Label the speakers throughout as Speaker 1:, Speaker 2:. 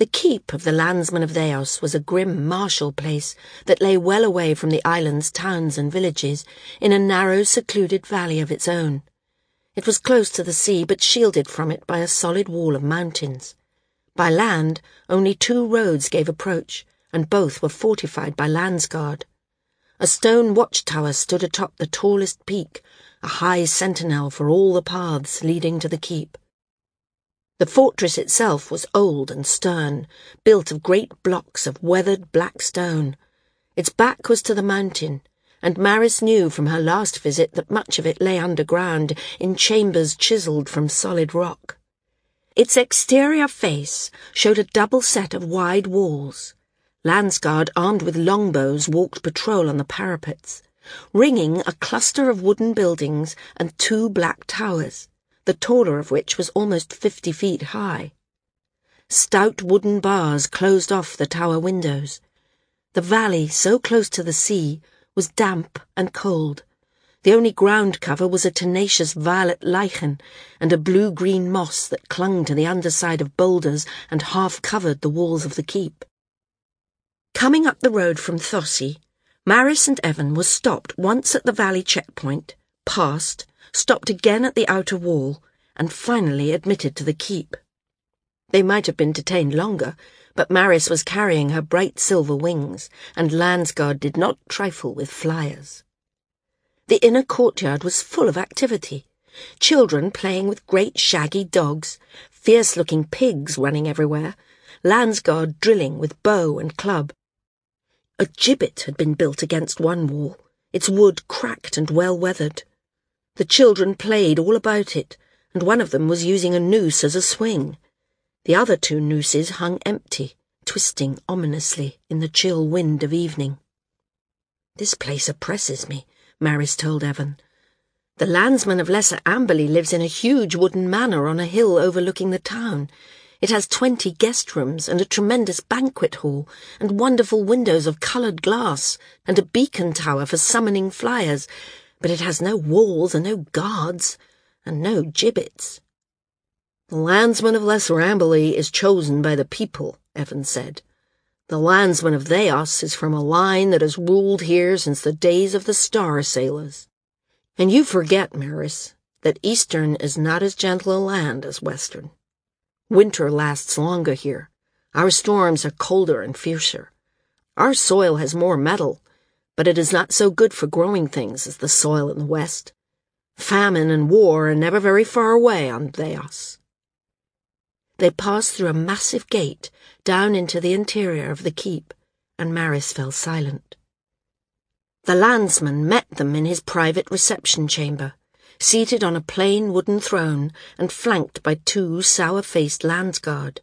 Speaker 1: The keep of the landsmen of Thayos was a grim, martial place that lay well away from the island's towns and villages, in a narrow, secluded valley of its own. It was close to the sea, but shielded from it by a solid wall of mountains. By land, only two roads gave approach, and both were fortified by Landsguard. A stone watchtower stood atop the tallest peak, a high sentinel for all the paths leading to the keep. The fortress itself was old and stern, built of great blocks of weathered black stone. Its back was to the mountain, and Maris knew from her last visit that much of it lay underground in chambers chiselled from solid rock. Its exterior face showed a double set of wide walls. Landsguard armed with longbows walked patrol on the parapets, ringing a cluster of wooden buildings and two black towers the taller of which was almost fifty feet high. Stout wooden bars closed off the tower windows. The valley, so close to the sea, was damp and cold. The only ground cover was a tenacious violet lichen and a blue-green moss that clung to the underside of boulders and half covered the walls of the keep. Coming up the road from Thossi, Maris and Evan were stopped once at the valley checkpoint, passed, stopped again at the outer wall, and finally admitted to the keep. They might have been detained longer, but Maris was carrying her bright silver wings, and Landsguard did not trifle with flyers. The inner courtyard was full of activity. Children playing with great shaggy dogs, fierce-looking pigs running everywhere, Landsguard drilling with bow and club. A gibbet had been built against one wall, its wood cracked and well-weathered. The children played all about it, and one of them was using a noose as a swing. The other two nooses hung empty, twisting ominously in the chill wind of evening. This place oppresses me, Maris told Evan. The landsman of Lesser Amberley lives in a huge wooden manor on a hill overlooking the town. It has twenty guest rooms and a tremendous banquet hall and wonderful windows of coloured glass and a beacon tower for summoning flyers but it has no walls and no guards, and no gibbets.
Speaker 2: The landsman of Lesser Amberley is chosen by the people, Evan said. The landsman of Thayos is from a line that has ruled here since the days of the Star Sailors. And you forget, Maris, that Eastern is not as gentle a land as Western. Winter lasts longer here. Our storms are colder and fiercer. Our soil has more metal, but it is not so good for growing things as the soil in the West. Famine and war are never very far away on Thayos. They passed through a massive gate down into the interior of the keep, and Maris fell silent. The landsman met them in his private reception chamber, seated on a plain wooden throne and flanked by two sour-faced landsguard.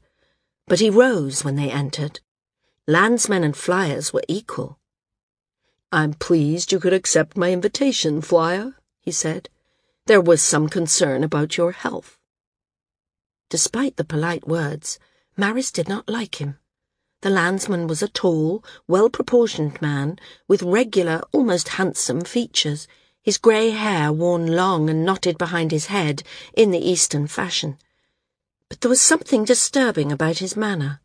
Speaker 2: But he rose when they entered. Landsmen and flyers were equal.
Speaker 3: I'm pleased you could accept my invitation, Flyer, he said. There was some concern about your health.
Speaker 1: Despite the polite words, Maris did not like him. The landsman was a tall, well-proportioned man with regular, almost handsome features, his grey hair worn long and knotted behind his head in the Eastern fashion. But there was something disturbing about his manner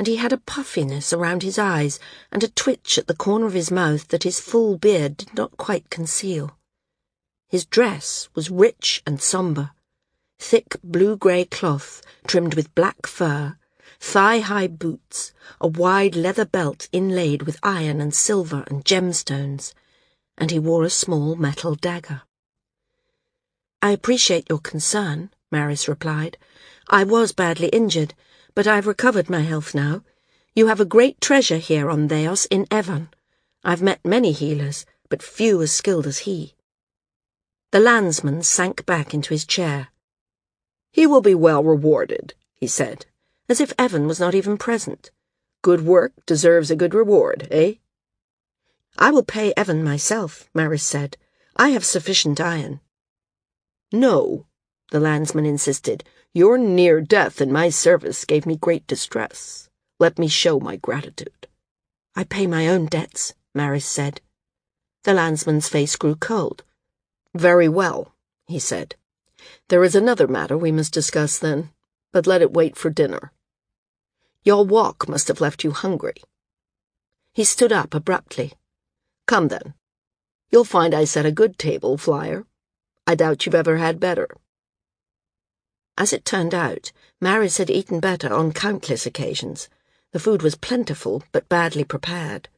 Speaker 1: and he had a puffiness around his eyes and a twitch at the corner of his mouth that his full beard did not quite conceal. His dress was rich and sombre. Thick blue-grey cloth trimmed with black fur, thigh-high boots, a wide leather belt inlaid with iron and silver and gemstones, and he wore a small metal dagger. I appreciate your concern, Maris replied. I was badly injured, but I've recovered my health now. You have a great treasure here on Thayos in Evan. I've met many healers, but few as skilled as he. The landsman sank back into his chair.
Speaker 3: He will be well rewarded, he said, as if Evan was not even present. Good work deserves a good reward, eh?
Speaker 1: I will pay Evan myself, Maris said. I have sufficient iron.
Speaker 3: No, the landsman insisted. Your near death in my service gave me great distress. Let me show my gratitude.
Speaker 1: I pay my own debts, Maris said. The landsman's face grew cold.
Speaker 3: Very well, he said. There is another matter we must discuss then, but let it wait for dinner. Your walk must have left you hungry. He stood up abruptly. Come then. You'll find I set a good table, Flyer. I doubt you've ever had better. As it turned out, Maris had eaten better on countless occasions. The food was plentiful, but badly prepared.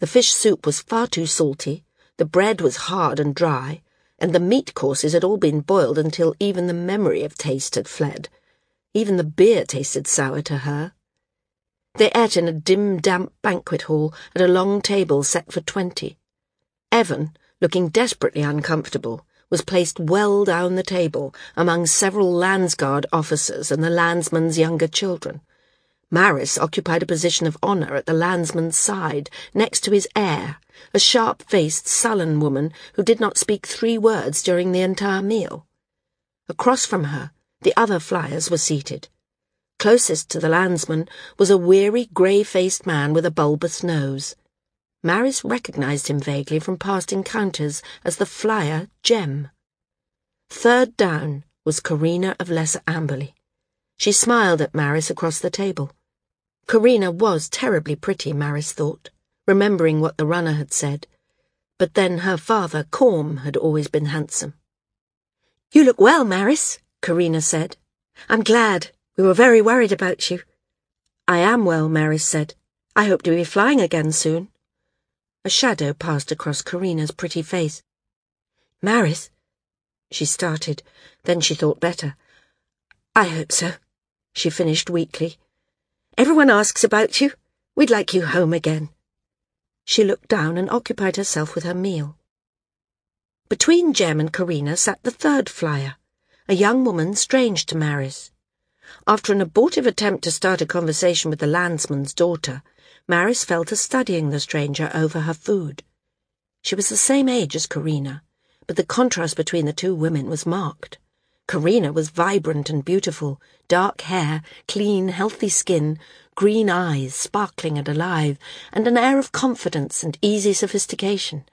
Speaker 3: The fish soup was far too salty, the bread was hard and dry, and the meat courses had all been boiled until even the memory of taste had fled. Even the beer tasted sour to her. They ate in a dim, damp banquet hall at a long table set for twenty. Evan, looking desperately uncomfortable, was placed well down the table among several Landsguard officers and the landsman's younger children. Maris occupied a position of honour at the landsman's side, next to his heir, a sharp-faced, sullen woman who did not speak three words during the entire meal. Across from her, the other flyers were seated. Closest to the landsman was a weary, grey-faced man with a bulbous nose. Maris recognized him vaguely from past encounters as the flyer Jem. Third down was Karina of Lesser Amberley. She smiled at Maris across the table. Karina was terribly pretty, Maris thought, remembering what the runner had said. But then her father, Corm, had always been handsome.
Speaker 1: You look well, Maris, Karina said. I'm glad. We were very worried about you.
Speaker 2: I am well, Maris said. I hope to be flying again soon. A shadow passed across Karina's pretty face.
Speaker 1: Maris,
Speaker 2: she started, then she thought better.
Speaker 1: I hope so,
Speaker 2: she finished weakly.
Speaker 1: Everyone asks about you. We'd like you home again.
Speaker 2: She looked down and occupied herself with her meal. Between Jem and Karina sat the third flyer, a young woman strange to Maris. After an abortive attempt to start a conversation with the landsman's daughter, Maris fell to studying the stranger over her food. She was the same age as Karina, but the contrast between the two women was marked. Karina was vibrant and beautiful, dark hair, clean, healthy skin, green eyes, sparkling and alive, and an air of confidence and easy sophistication.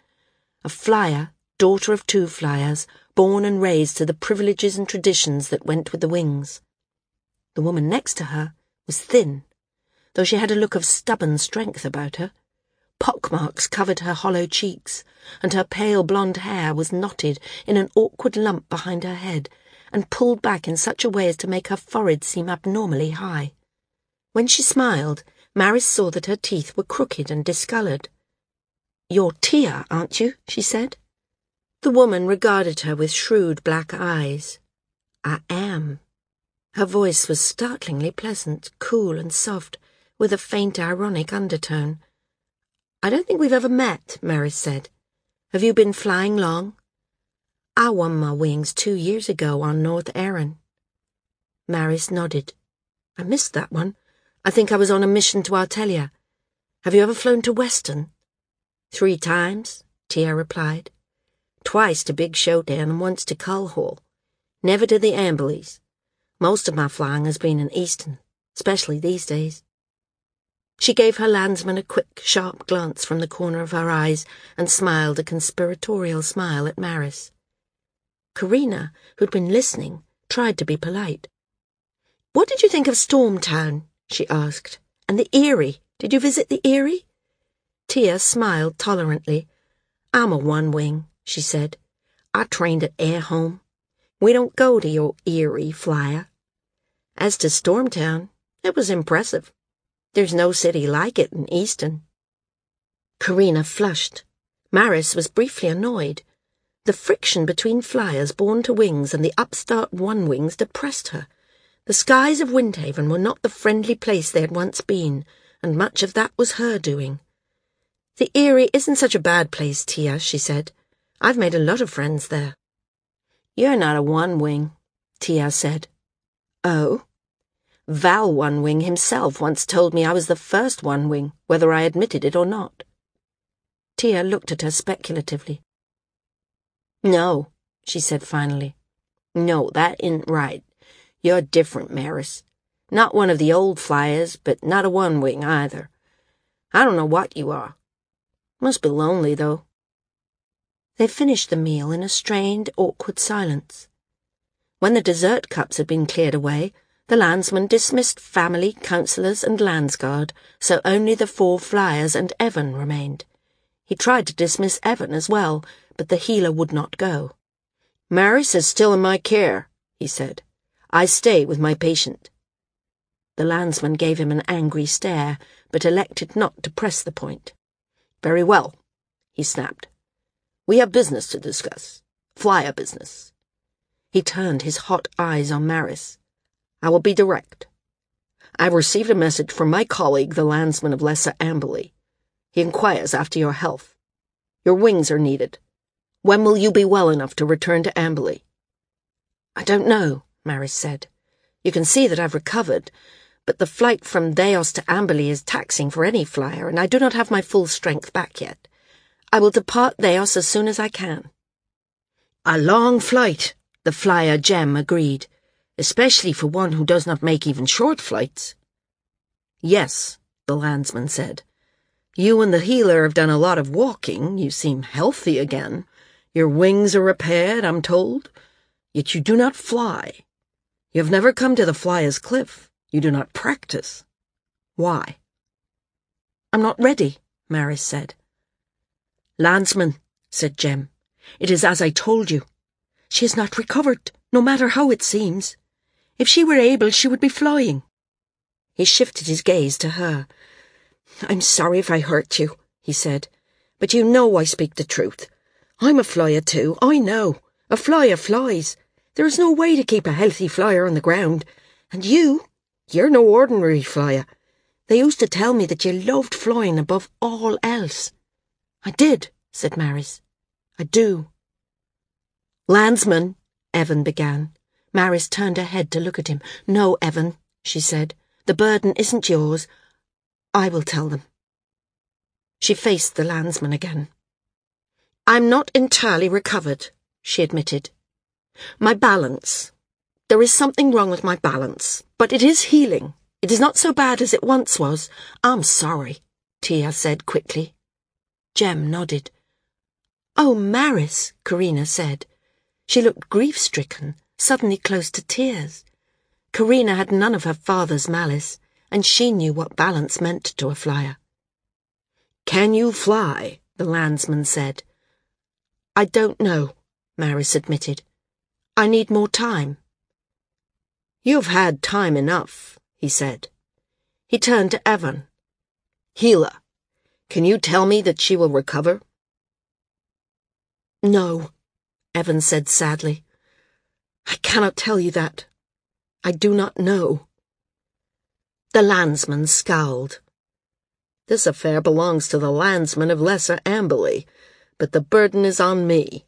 Speaker 2: A flyer, daughter of two flyers, born and raised to the privileges and traditions that went with the wings. The woman next to her was thin, though she had a look of stubborn strength about her. Pockmarks covered her hollow cheeks, and her pale blonde hair was knotted in an awkward lump behind her head and pulled back in such a way as to make her forehead seem abnormally high. When she smiled, Maris saw that her teeth were crooked and discoloured. You're Tia, aren't you? she said. The woman regarded her with shrewd black eyes. I am. Her voice was startlingly pleasant, cool and soft, with a faint ironic undertone. I don't think we've ever met, Maris said. Have you been flying long? I won my wings two years ago on North Erin. Maris nodded. I missed that one. I think I was on a mission to Artelia. Have you ever flown to Western? Three times, Tia replied. Twice to Big Shotan and once to Culhall. Never to the Amberleys. Most of my flying has been in Eastern, especially these days. She gave her landsman a quick, sharp glance from the corner of her eyes and smiled a conspiratorial smile at Maris. Karina, who'd been listening, tried to be polite. What did you think of Stormtown? she asked. And the Eyrie? Did you visit the Eyrie? Tia smiled tolerantly. I'm a one-wing, she said. I trained at Air Home. We don't go to your Eyrie flyer. As to Stormtown, it was impressive. There's no city like it in Eastern. Karina flushed. Maris was briefly annoyed. The friction between flyers born to wings and the upstart one-wings depressed her. The skies of Windhaven were not the friendly place they had once been, and much of that was her doing. The Eyrie isn't such a bad place, Tia, she said. I've made a lot of friends there. You're not a one-wing, Tia said. Oh? Val One-Wing himself once told me I was the first One-Wing, whether I admitted it or not. Tia looked at her speculatively. No, she said finally. No, that isn't right. You're different, Maris. Not one of the old flyers, but not a one-wing either. I don't know what you are. Must be lonely, though. They finished the meal in a strained, awkward silence. When the dessert cups had been cleared away,
Speaker 1: The landsman dismissed family, councillors, and landsguard, so only the four flyers and Evan remained. He tried to dismiss Evan as well, but the healer would not go.
Speaker 2: Maris is still in my care, he said. I stay with my patient.
Speaker 1: The landsman gave him an angry stare, but elected not to press the point.
Speaker 2: Very well, he snapped. We have business to discuss. Flyer business.
Speaker 1: He turned his hot eyes on Maris.
Speaker 2: I will be direct. I've received a message from my colleague, the landsman of Lesser Amberley. He inquires after your health. Your wings are needed. When will you be well enough to return to Amberley?
Speaker 1: I don't know, Maris said. You can see that I've recovered, but the flight from Thayos to Amberley is taxing for any flyer, and I do not have my full strength back yet. I will depart Thayos as soon as I can.
Speaker 3: A long flight, the flyer Jem agreed, especially for one who does not make even short flights.
Speaker 2: Yes, the landsman said. You and the healer have done a lot of walking. You seem healthy again. Your wings are repaired, I'm told. Yet you do not fly. You have never come to the Flyer's Cliff. You do not practice. Why?
Speaker 1: I'm not ready, Maris said.
Speaker 3: Landsman, said Jem, it is as I told you. She has not recovered, no matter how it seems. If she were able, she would be flying.
Speaker 1: He shifted his gaze to her.
Speaker 3: I'm sorry if I hurt you, he said, but you know I speak the truth. I'm a flyer too, I know. A flyer flies. There is no way to keep a healthy flyer on the ground. And you, you're no ordinary flyer. They used to tell me that you loved flying above all else.
Speaker 1: I did, said Maris. I do.
Speaker 3: Landsman,
Speaker 1: Evan began. Maris turned her head to look at him. No, Evan, she said. The burden isn't yours. I will tell them. She faced the landsman again. I'm not entirely recovered, she admitted. My balance. There is something wrong with my balance, but it is healing. It is not so bad as it once was. I'm sorry, Tia said quickly. Jem nodded. Oh, Maris, Karina said. She looked grief-stricken, suddenly close to tears. Karina had none of her father's malice, and she knew what balance meant to a flyer.
Speaker 2: Can you fly? the landsman said.
Speaker 1: I don't know, Maris admitted. I need more time.
Speaker 2: You've had time enough, he said.
Speaker 1: He turned to Evan.
Speaker 2: Healer, can you tell me that she will recover?
Speaker 1: No, Evan said sadly. I cannot tell you that. I do not know. The landsman scowled.
Speaker 2: This affair belongs to the landsman of Lesser Amberley but the burden is on me.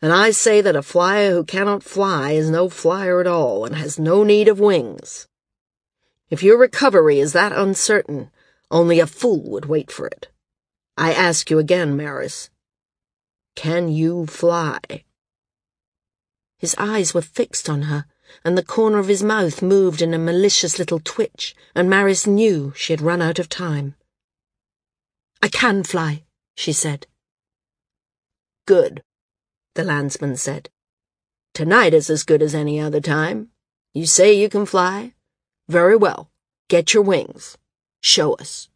Speaker 2: And I say that a flyer who cannot fly is no flyer at all and has no need of wings. If your recovery is that uncertain, only a fool would wait for it. I ask you again, Maris. Can you fly?
Speaker 1: His eyes were fixed on her, and the corner of his mouth moved in a malicious little twitch, and Maris knew she had run out of time. I can fly, she said.
Speaker 2: Good, the landsman said. Tonight is as good as any other time. You say you can fly? Very well. Get your wings. Show us.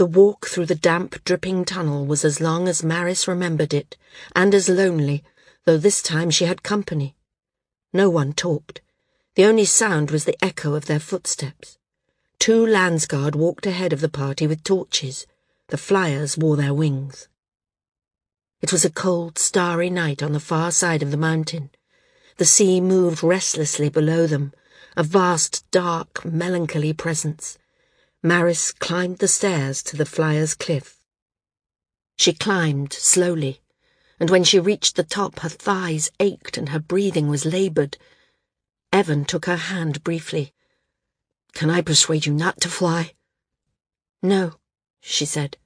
Speaker 1: The walk through the damp, dripping tunnel was as long as Maris remembered it, and as lonely, though this time she had company. No one talked. The only sound was the echo of their footsteps. Two landsguard walked ahead of the party with torches. The flyers wore their wings. It was a cold, starry night on the far side of the mountain. The sea moved restlessly below them, a vast, dark, melancholy presence. Maris climbed the stairs to the flyer's cliff. She climbed slowly, and when she reached the top, her thighs ached and her breathing was laboured. Evan took her hand briefly.
Speaker 3: Can I persuade you not to fly?
Speaker 1: No, she said.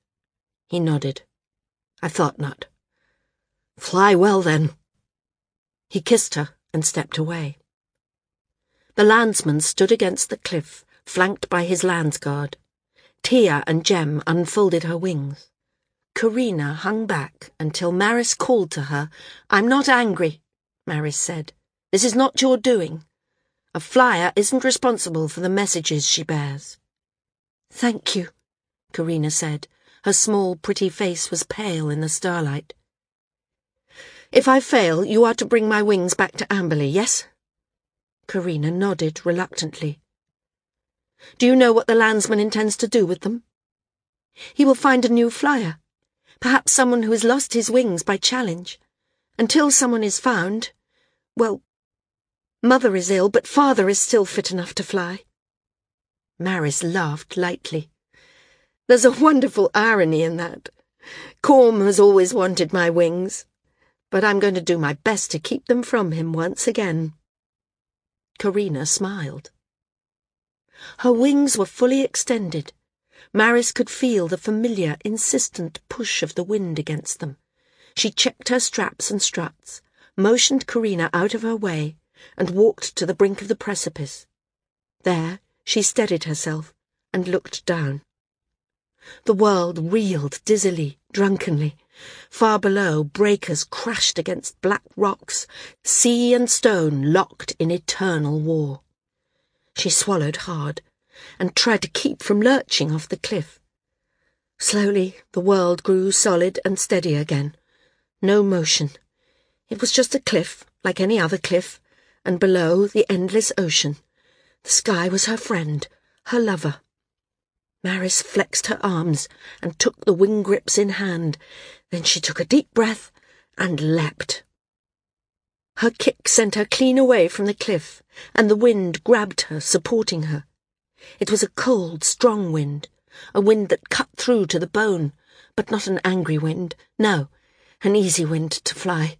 Speaker 1: He nodded.
Speaker 3: I thought not. Fly well, then.
Speaker 1: He kissed her and stepped away. The landsman stood against the cliff, flanked by his landsguard. Tia and Jem unfolded her wings. Karina hung back until Maris called to her. I'm not angry, Maris said. This is not your doing. A flyer isn't responsible for the messages she bears.
Speaker 2: Thank you, Karina said. Her small, pretty face was pale in the starlight.
Speaker 1: If I fail, you are to bring my wings back to Amberley, yes?
Speaker 2: Karina nodded reluctantly.
Speaker 1: Do you know what the landsman intends to do with them? He will find a new flyer. Perhaps someone who has lost his wings by challenge. Until someone is found, well, Mother is ill, but Father is still fit enough to fly.
Speaker 2: Maris laughed lightly.
Speaker 1: There's a wonderful irony in that. Corm has always wanted my wings, but I'm going to do my best to keep them from him once again.
Speaker 2: Karina smiled.
Speaker 1: Her wings were fully extended. Maris could feel the familiar, insistent push of the wind against them. She checked her straps and struts, motioned Karina out of her way, and walked to the brink of the precipice. There she steadied herself and looked down. The world reeled dizzily, drunkenly. Far below, breakers crashed against black rocks, sea and stone locked in eternal war. She swallowed hard and tried to keep from lurching off the cliff. Slowly, the world grew solid and steady again. No motion. It was just a cliff, like any other cliff, and below, the endless ocean. The sky was her friend, her lover. Maris flexed her arms and took the wing grips in hand. Then she took a deep breath and leapt. Her kick sent her clean away from the cliff, and the wind grabbed her, supporting her. It was a cold, strong wind, a wind that cut through to the bone, but not an angry wind, no, an easy wind to fly.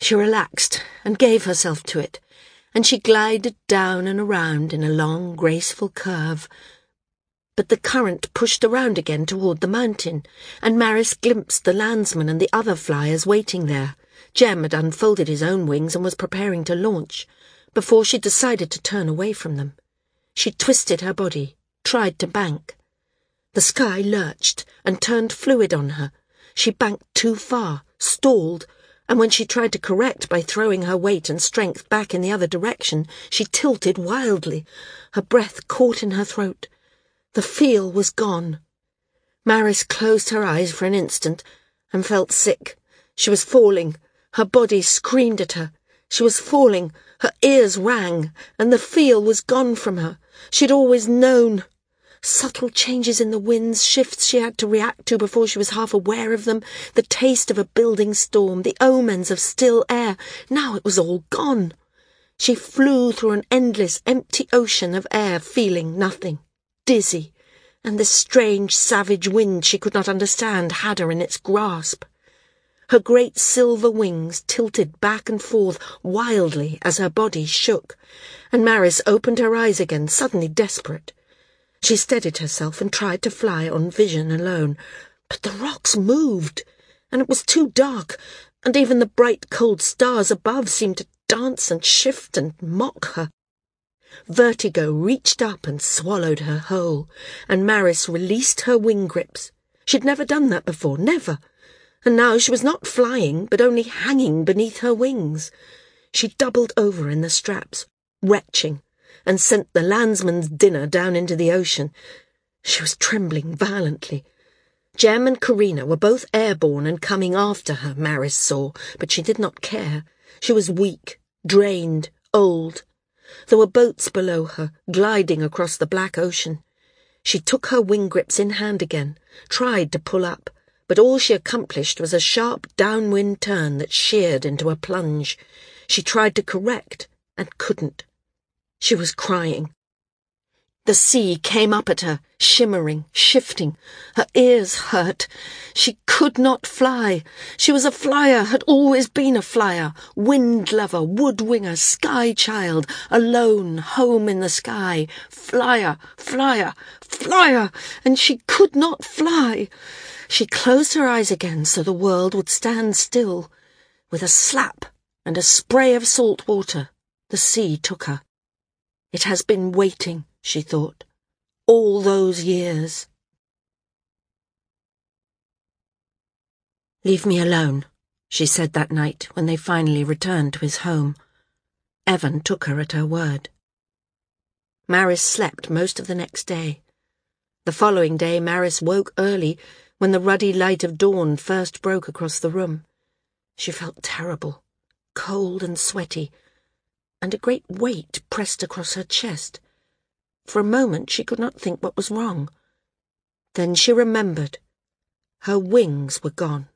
Speaker 1: She relaxed and gave herself to it, and she glided down and around in a long, graceful curve. But the current pushed around again toward the mountain, and Maris glimpsed the landsman and the other flyers waiting there. Jem had unfolded his own wings and was preparing to launch, before she decided to turn away from them. She twisted her body, tried to bank. The sky lurched and turned fluid on her. She banked too far, stalled, and when she tried to correct by throwing her weight and strength back in the other direction, she tilted wildly. Her breath caught in her throat. The feel was gone. Maris closed her eyes for an instant and felt sick. She was falling. Her body screamed at her. She was falling. Her ears rang, and the feel was gone from her. She'd always known. Subtle changes in the winds, shifts she had to react to before she was half aware of them, the taste of a building storm, the omens of still air. Now it was all gone. She flew through an endless, empty ocean of air, feeling nothing, dizzy, and this strange, savage wind she could not understand had her in its grasp. Her great silver wings tilted back and forth wildly as her body shook, and Maris opened her eyes again, suddenly desperate. She steadied herself and tried to fly on vision alone, but the rocks moved, and it was too dark, and even the bright cold stars above seemed to dance and shift and mock her. Vertigo reached up and swallowed her whole, and Maris released her wing grips. She'd never done that before, never. And now she was not flying, but only hanging beneath her wings. She doubled over in the straps, retching, and sent the landsman's dinner down into the ocean. She was trembling violently. Jem and Karina were both airborne and coming after her, Maris saw, but she did not care. She was weak, drained, old. There were boats below her, gliding across the black ocean. She took her wing grips in hand again, tried to pull up, but all she accomplished was a sharp downwind turn that sheared into a plunge. She tried to correct, and couldn't. She was crying. The sea came up at her, shimmering, shifting. Her ears hurt. She could not fly. She was a flyer, had always been a flyer, wind lover, wood winger, sky child, alone, home in the sky, flyer, flyer, flyer, and she could not fly. She closed her eyes again so the world would stand still. With a slap and a spray of salt water, the sea took her. It has been waiting, she thought, all those years.
Speaker 2: Leave me alone, she said that night when they finally returned to his home.
Speaker 1: Evan took her at her word. Maris slept most of the next day. The following day, Maris woke early when the ruddy light of dawn first broke across the room. She felt terrible, cold and sweaty, and a great weight pressed across her chest. For a moment she could not think what was wrong. Then she remembered. Her wings were gone.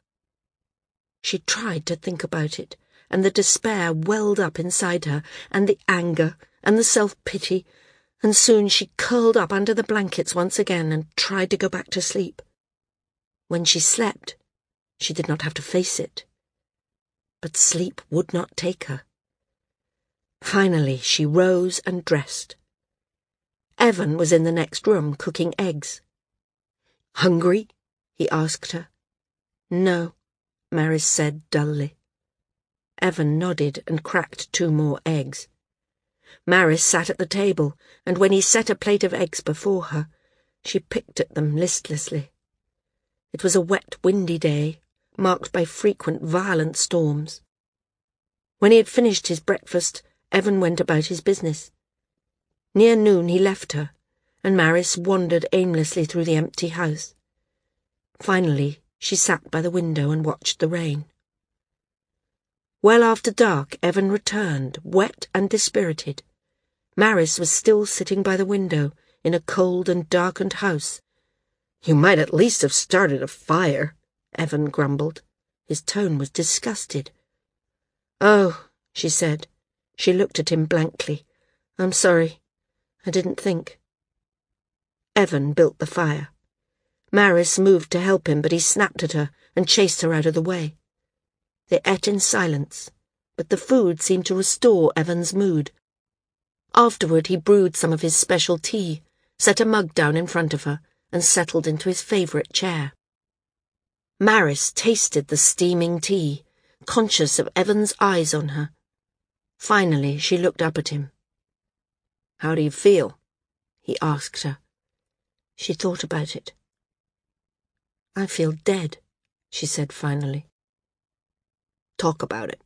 Speaker 1: She tried to think about it, and the despair welled up inside her, and the anger, and the self-pity, and soon she curled up under the blankets once again and tried to go back to sleep. When she slept, she did not have to face it. But sleep would not take her. Finally, she rose and dressed. Evan was in the next room cooking eggs. Hungry? he asked her. No, Maris said dully. Evan nodded and cracked two more eggs. Maris sat at the table, and when he set a plate of eggs before her, she picked at them listlessly. It was a wet, windy day, marked by frequent violent storms. When he had finished his breakfast, Evan went about his business. Near noon he left her, and Maris wandered aimlessly through the empty house. Finally, she sat by the window and watched the rain. Well after dark, Evan returned, wet and dispirited. Maris was still sitting by the window in a cold and darkened house. You might at least have started a fire, Evan grumbled. His tone was disgusted. Oh, she said. She looked at him blankly. I'm sorry. Didn't think. Evan built the fire. Maris moved to help him, but he snapped at her and chased her out of the way. They ate in silence, but the food seemed to restore Evan's mood. Afterward, he brewed some of his special tea, set a mug down in front of her, and settled into his favourite chair. Maris tasted the steaming tea, conscious of Evan's eyes on her. Finally, she looked up at him. How do you feel? he asked her. She thought about it. I feel dead, she said finally. Talk about it.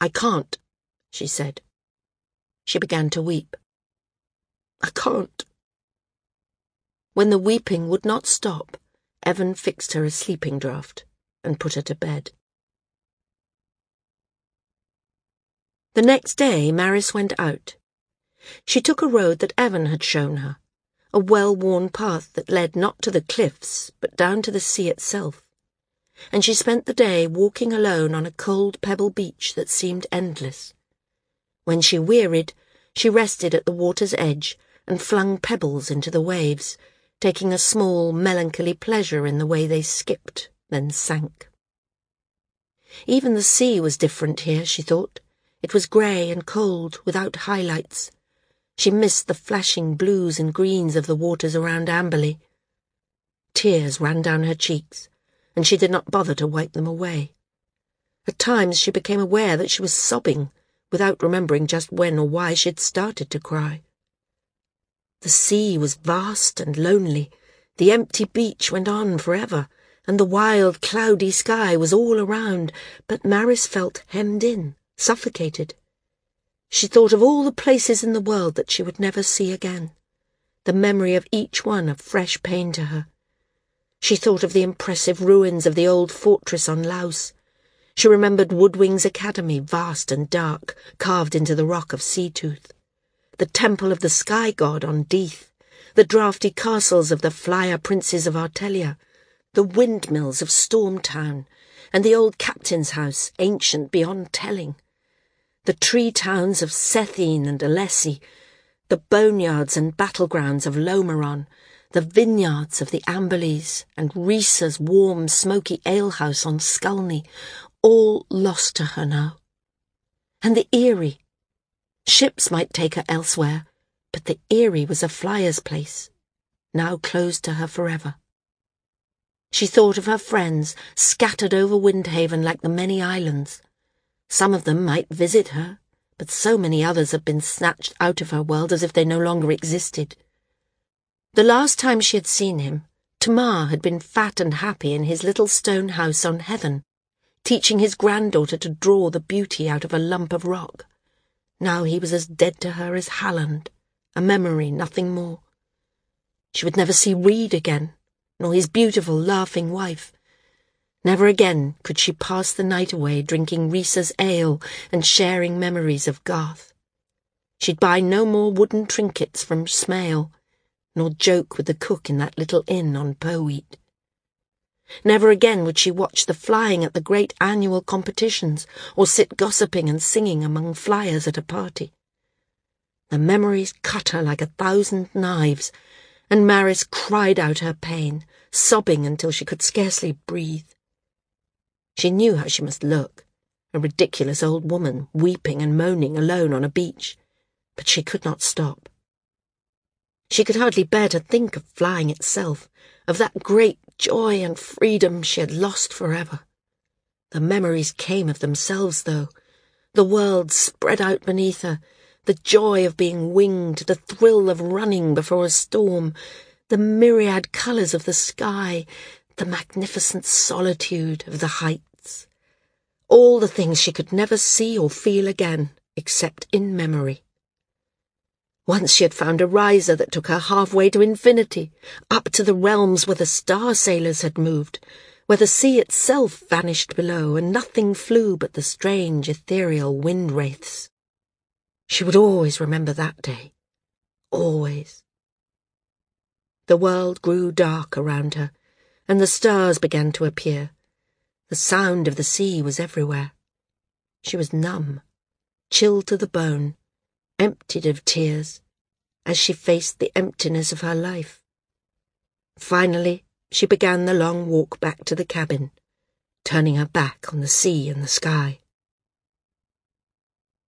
Speaker 1: I can't, she said. She began to weep. I can't. When the weeping would not stop, Evan fixed her a sleeping draught and put her to bed. The next day, Maris went out. She took a road that Evan had shown her, a well-worn path that led not to the cliffs, but down to the sea itself. And she spent the day walking alone on a cold pebble beach that seemed endless. When she wearied, she rested at the water's edge and flung pebbles into the waves, taking a small, melancholy pleasure in the way they skipped, then sank. Even the sea was different here, she thought. It was grey and cold, without highlights. She missed the flashing blues and greens of the waters around Amberley. Tears ran down her cheeks, and she did not bother to wipe them away. At times she became aware that she was sobbing, without remembering just when or why she had started to cry. The sea was vast and lonely. The empty beach went on forever, and the wild, cloudy sky was all around, but Maris felt hemmed in, suffocated. She thought of all the places in the world that she would never see again, the memory of each one a fresh pain to her. She thought of the impressive ruins of the old fortress on Laus. She remembered Woodwing's Academy, vast and dark, carved into the rock of Seatooth the temple of the sky god on Deeth, the draughty castles of the flyer princes of Artelia, the windmills of Stormtown, and the old captain's house, ancient beyond telling, the tree towns of Sethine and Alessi, the boneyards and battlegrounds of Lomeron, the vineyards of the Amberleys, and Risa's warm, smoky alehouse on Skulny, all lost to her now. And the Eyrie, Ships might take her elsewhere, but the Eyrie was a flyer's place, now closed to her forever. She thought of her friends scattered over Windhaven like the many islands. Some of them might visit her, but so many others had been snatched out of her world as if they no longer existed. The last time she had seen him, Tamar had been fat and happy in his little stone house on Heaven. teaching his granddaughter to draw the beauty out of a lump of rock. Now he was as dead to her as Halland, a memory, nothing more. She would never see Reed again, nor his beautiful, laughing wife. Never again could she pass the night away drinking Risa's ale and sharing memories of Garth. She'd buy no more wooden trinkets from Smale, nor joke with the cook in that little inn on Poweat. Never again would she watch the flying at the great annual competitions, or sit gossiping and singing among flyers at a party. The memories cut her like a thousand knives, and Maris cried out her pain, sobbing until she could scarcely breathe. She knew how she must look, a ridiculous old woman, weeping and moaning alone on a beach, but she could not stop. She could hardly bear to think of flying itself, of that great joy and freedom she had lost forever. The memories came of themselves, though. The world spread out beneath her, the joy of being winged, the thrill of running before a storm, the myriad colours of the sky, the magnificent solitude of the heights. All the things she could never see or feel again, except in memory. Once she had found a riser that took her halfway to infinity, up to the realms where the star sailors had moved, where the sea itself vanished below and nothing flew but the strange ethereal wind wraiths. She would always remember that day. Always. The world grew dark around her, and the stars began to appear. The sound of the sea was everywhere. She was numb, chilled to the bone emptied of tears, as she faced the emptiness of her life. Finally, she began the long walk back to the cabin, turning her back on the sea and the sky.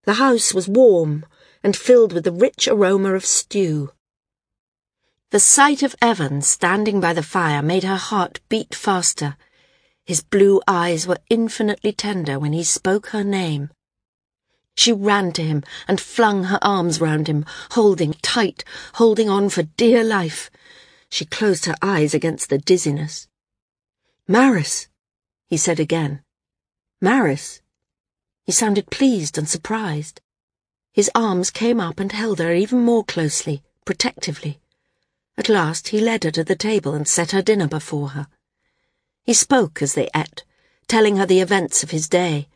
Speaker 1: The house was warm and filled with the rich aroma of stew. The sight of Evan standing by the fire made her heart beat faster. His blue eyes were infinitely tender when he spoke her name. She ran to him and flung her arms round him, holding tight, holding on for dear life. She closed her eyes against the dizziness. Maris, he said again. Maris. He sounded pleased and surprised. His arms came up and held her even more closely, protectively. At last he led her to the table and set her dinner before her. He spoke as they ate, telling her the events of his day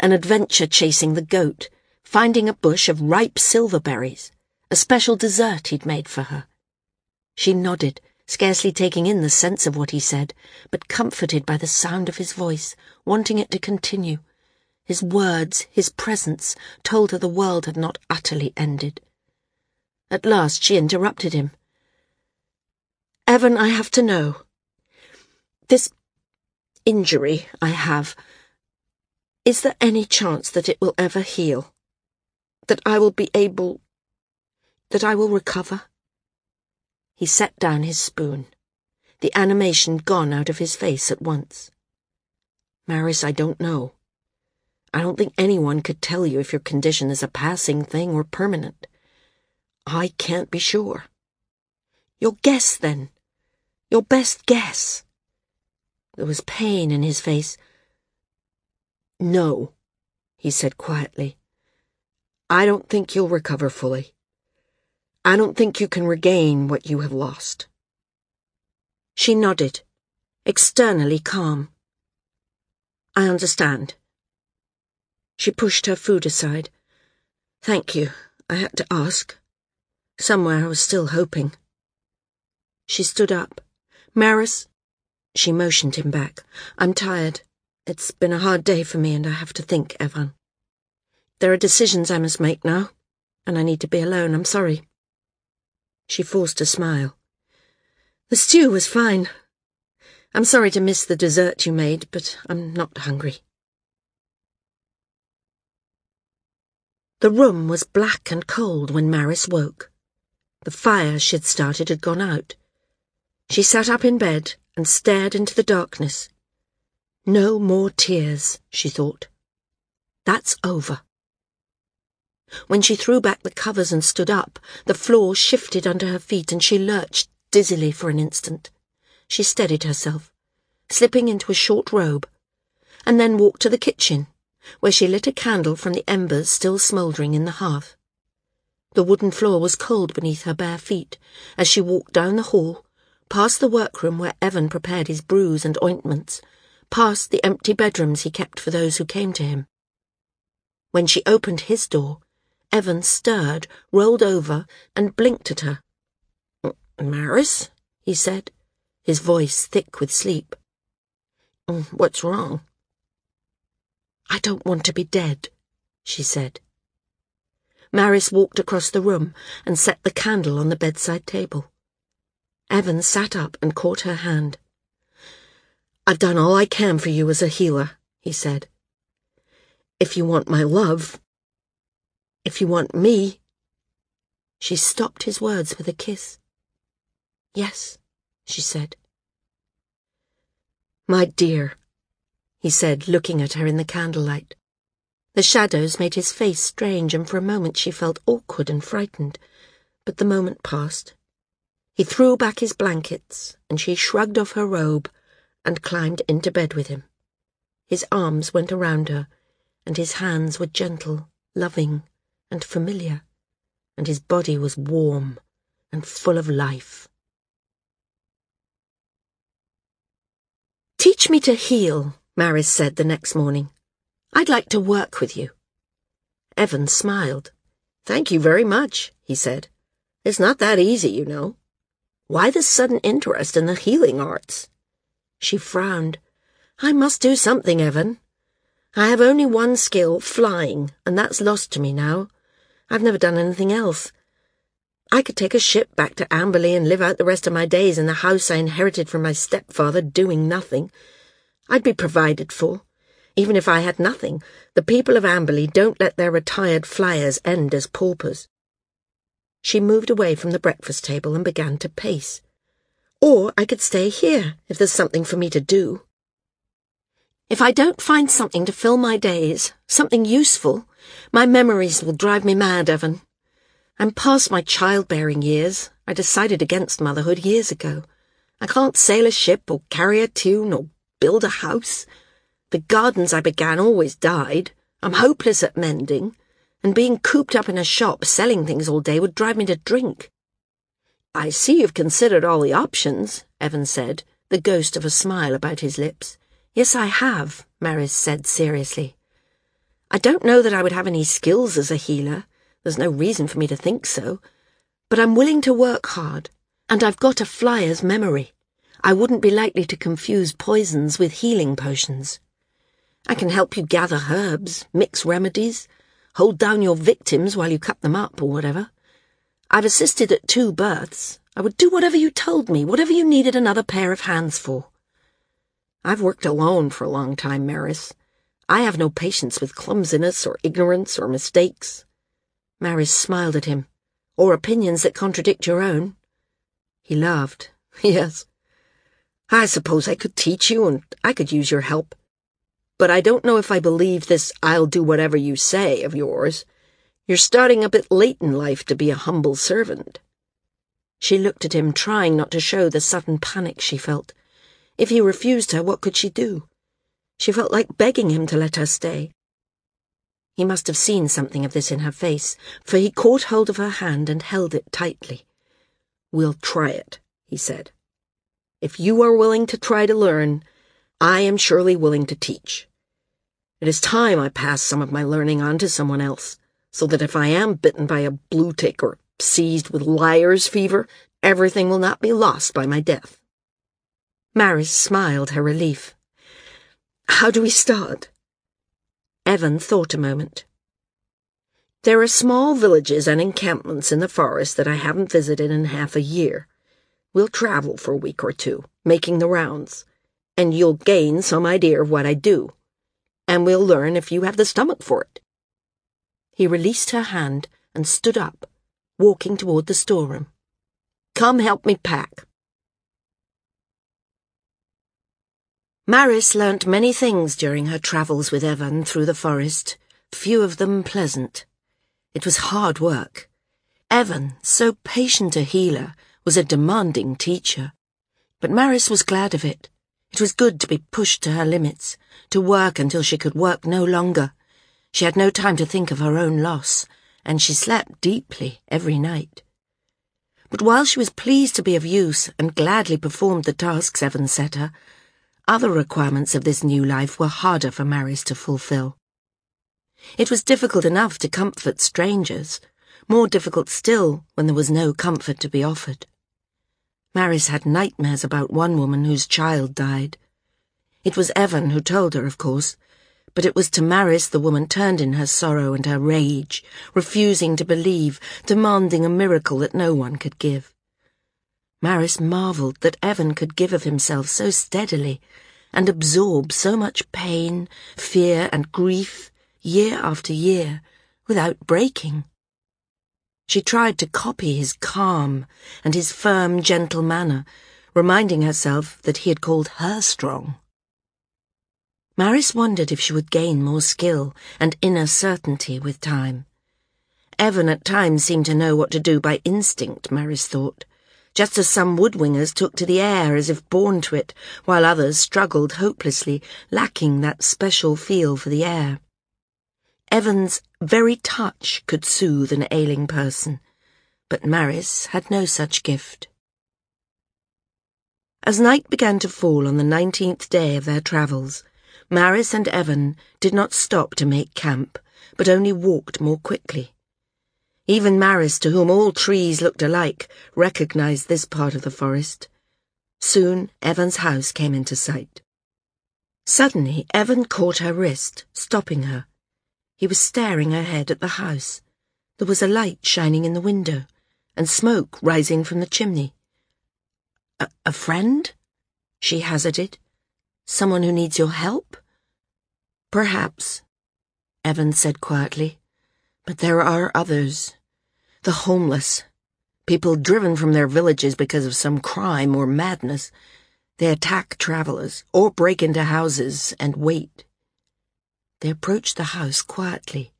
Speaker 1: an adventure chasing the goat, finding a bush of ripe silverberries, a special dessert he'd made for her. She nodded, scarcely taking in the sense of what he said, but comforted by the sound of his voice, wanting it to continue. His words, his presence, told her the world had not utterly ended. At last she interrupted him. Evan, I have to know. This injury I have is there any chance that it will ever heal? That I will be able... that I will recover? He set down his spoon, the animation gone out of his face at once. Maris, I don't know. I don't think anyone could tell you if your condition is a passing thing or permanent. I can't be sure. Your guess, then. Your best guess. There was pain in his face, no, he said quietly. I don't think you'll recover fully. I don't think you can regain what you have lost. She nodded, externally calm. I understand. She pushed her food aside. Thank you. I had to ask. Somewhere I was still hoping. She stood up. Maris, she motioned him back. I'm tired. It's been a hard day for me and I have to think, Evan. There are decisions I must make now, and I need to be alone. I'm sorry. She forced a smile. The stew was fine. I'm sorry to miss the dessert you made, but I'm not hungry. The room was black and cold when Maris woke. The fire she'd started had gone out. She sat up in bed and stared into the darkness no more tears, she thought. That's over. When she threw back the covers and stood up, the floor shifted under her feet and she lurched dizzily for an instant. She steadied herself, slipping into a short robe. and then walked to the kitchen, where she lit a candle from the embers still smouldering in the hearth. The wooden floor was cold beneath her bare feet as she walked down the hall, past the workroom where Evan prepared his brews and ointments, past the empty bedrooms he kept for those who came to him. When she opened his door, Evan stirred, rolled over, and blinked at her. Maris, he said, his voice thick with sleep. What's wrong? I don't want to be dead, she said. Maris walked across the room and set the candle on the bedside table. Evan sat up and caught her hand. I've done all I can for you as a healer, he said. If you want my love, if you want me. She stopped his words with a kiss. Yes, she said. My dear, he said, looking at her in the candlelight. The shadows made his face strange, and for a moment she felt awkward and frightened. But the moment passed. He threw back his blankets, and she shrugged off her robe and climbed into bed with him. His arms went around her, and his hands were gentle, loving, and familiar, and his body was warm and full of life. Teach me to heal, Maris said the next morning. I'd like to work with you. Evan smiled. Thank you very much, he said. It's not that easy, you know. Why this sudden interest in the healing arts? She frowned. I must do something, Evan. I have only one skill, flying, and that's lost to me now. I've never done anything else. I could take a ship back to Amberly and live out the rest of my days in the house I inherited from my stepfather, doing nothing. I'd be provided for. Even if I had nothing, the people of Amberly don't let their retired flyers end as paupers. She moved away from the breakfast table and began to pace. Or I could stay here if there's something for me to do. If I don't find something to fill my days, something useful, my memories will drive me mad, Evan. I'm past my childbearing years. I decided against motherhood years ago. I can't sail a ship or carry a tune or build a house. The gardens I began always died. I'm hopeless at mending, and being cooped up in a shop selling things all day would drive me to drink. I see you've considered all the options, Evan said, the ghost of a smile about his lips. Yes, I have, Maris said seriously. I don't know that I would have any skills as a healer. There's no reason for me to think so. But I'm willing to work hard, and I've got a flyer's memory. I wouldn't be likely to confuse poisons with healing potions. I can help you gather herbs, mix remedies, hold down your victims while you cut them up or whatever. I've assisted at two births. I would do whatever you told me, whatever you needed another pair of hands for. I've worked alone for a long time, Maris. I have no patience with clumsiness or ignorance or mistakes. Maris smiled at him. Or opinions that contradict your own. He laughed. Yes. I suppose I could teach you and I could use your help but I don't know if I believe this I'll do whatever you say of yours. You're starting a bit late in life to be a humble servant. She looked at him, trying not to show the sudden panic she felt. If he refused her, what could she do? She felt like begging him to let her stay. He must have seen something of this in her face, for he caught hold of her hand and held it tightly. We'll try it, he said. If you are willing to try to learn, I am surely willing to teach. It is time I pass some of my learning on to someone else, so that if I am bitten by a blue tick or seized with liar's fever, everything will not be lost by my death. Maris smiled her relief. How do we start? Evan thought a moment. There are small villages and encampments in the forest that I haven't visited in half a year. We'll travel for a week or two, making the rounds and you'll gain some idea of what I do. And we'll learn if you have the stomach for it. He released her hand and stood up, walking toward the storeroom. Come help me pack. Maris learnt many things during her travels with Evan through the forest, few of them pleasant. It was hard work. Evan, so patient a healer, was a demanding teacher. But Maris was glad of it. It was good to be pushed to her limits, to work until she could work no longer. She had no time to think of her own loss, and she slept deeply every night. But while she was pleased to be of use and gladly performed the tasks Evan set her, other requirements of this new life were harder for Maris to fulfill. It was difficult enough to comfort strangers, more difficult still when there was no comfort to be offered. Maris had nightmares about one woman whose child died. It was Evan who told her, of course, but it was to Maris the woman turned in her sorrow and her rage, refusing to believe, demanding a miracle that no one could give. Maris marvelled that Evan could give of himself so steadily and absorb so much pain, fear, and grief year after year without breaking. She tried to copy his calm and his firm, gentle manner, reminding herself that he had called her strong. Maris wondered if she would gain more skill and inner certainty with time. Evan at times seemed to know what to do by instinct, Maris thought just as some woodwingers took to the air as if born to it, while others struggled hopelessly, lacking that special feel for the air. Evan's very touch could soothe an ailing person, but Maris had no such gift. As night began to fall on the nineteenth day of their travels, Maris and Evan did not stop to make camp, but only walked more quickly. Even Maris, to whom all trees looked alike, recognized this part of the forest. Soon Evan's house came into sight. Suddenly, Evan caught her wrist, stopping her. He was staring ahead at the house. There was a light shining in the window, and smoke rising from the chimney. A, a friend? She hazarded. Someone who needs your help? Perhaps, Evan said quietly. But there are others. The homeless. People driven from their villages because of some crime or madness. They attack travelers or break into houses and wait. They approached the house quietly,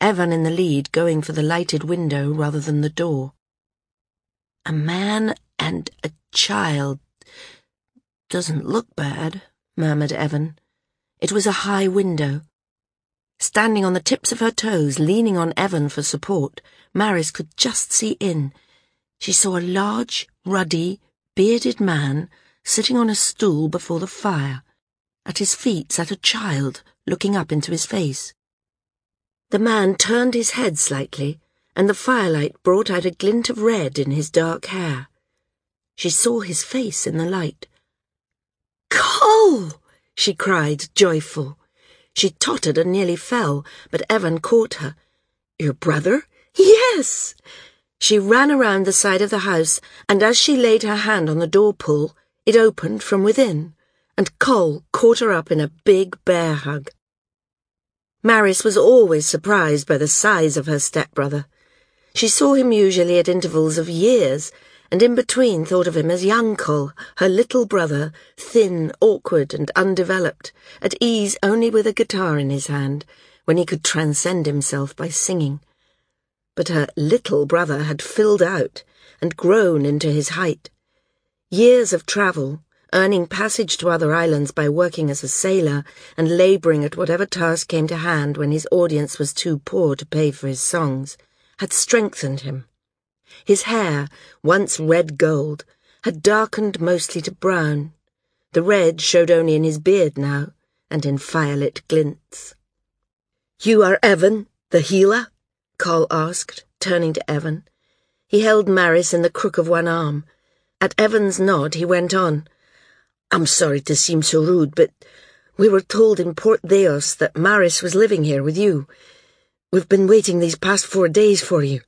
Speaker 1: Evan in the lead going for the lighted window rather than the door. A man and a child. Doesn't look bad, murmured Evan. It was a high window. Standing on the tips of her toes, leaning on Evan for support, Maris could just see in. She saw a large, ruddy, bearded man sitting on a stool before the fire. At his feet sat a child, looking up into his face. The man turned his head slightly, and the firelight brought out a glint of red in his dark hair. She saw his face in the light. Coll! she cried, joyful. She tottered and nearly fell, but Evan caught her. Your brother? Yes! She ran around the side of the house, and as she laid her hand on the door pull, it opened from within, and Coll caught her up in a big bear hug. Maris was always surprised by the size of her stepbrother. She saw him usually at intervals of years, and in between thought of him as young Coll, her little brother, thin, awkward, and undeveloped, at ease only with a guitar in his hand, when he could transcend himself by singing. But her little brother had filled out and grown into his height. Years of travel, earning passage to other islands by working as a sailor and labouring at whatever task came to hand when his audience was too poor to pay for his songs, had strengthened him. His hair, once red gold, had darkened mostly to brown. The red showed only in his beard now, and in firelit glints. You are Evan, the healer? Coll asked, turning to Evan. He held Maris in the crook of one arm. At Evan's nod, he went on. I'm sorry to seem so rude, but we were told in Port Thayos that Maris was living here with you. We've been waiting these past four days for you.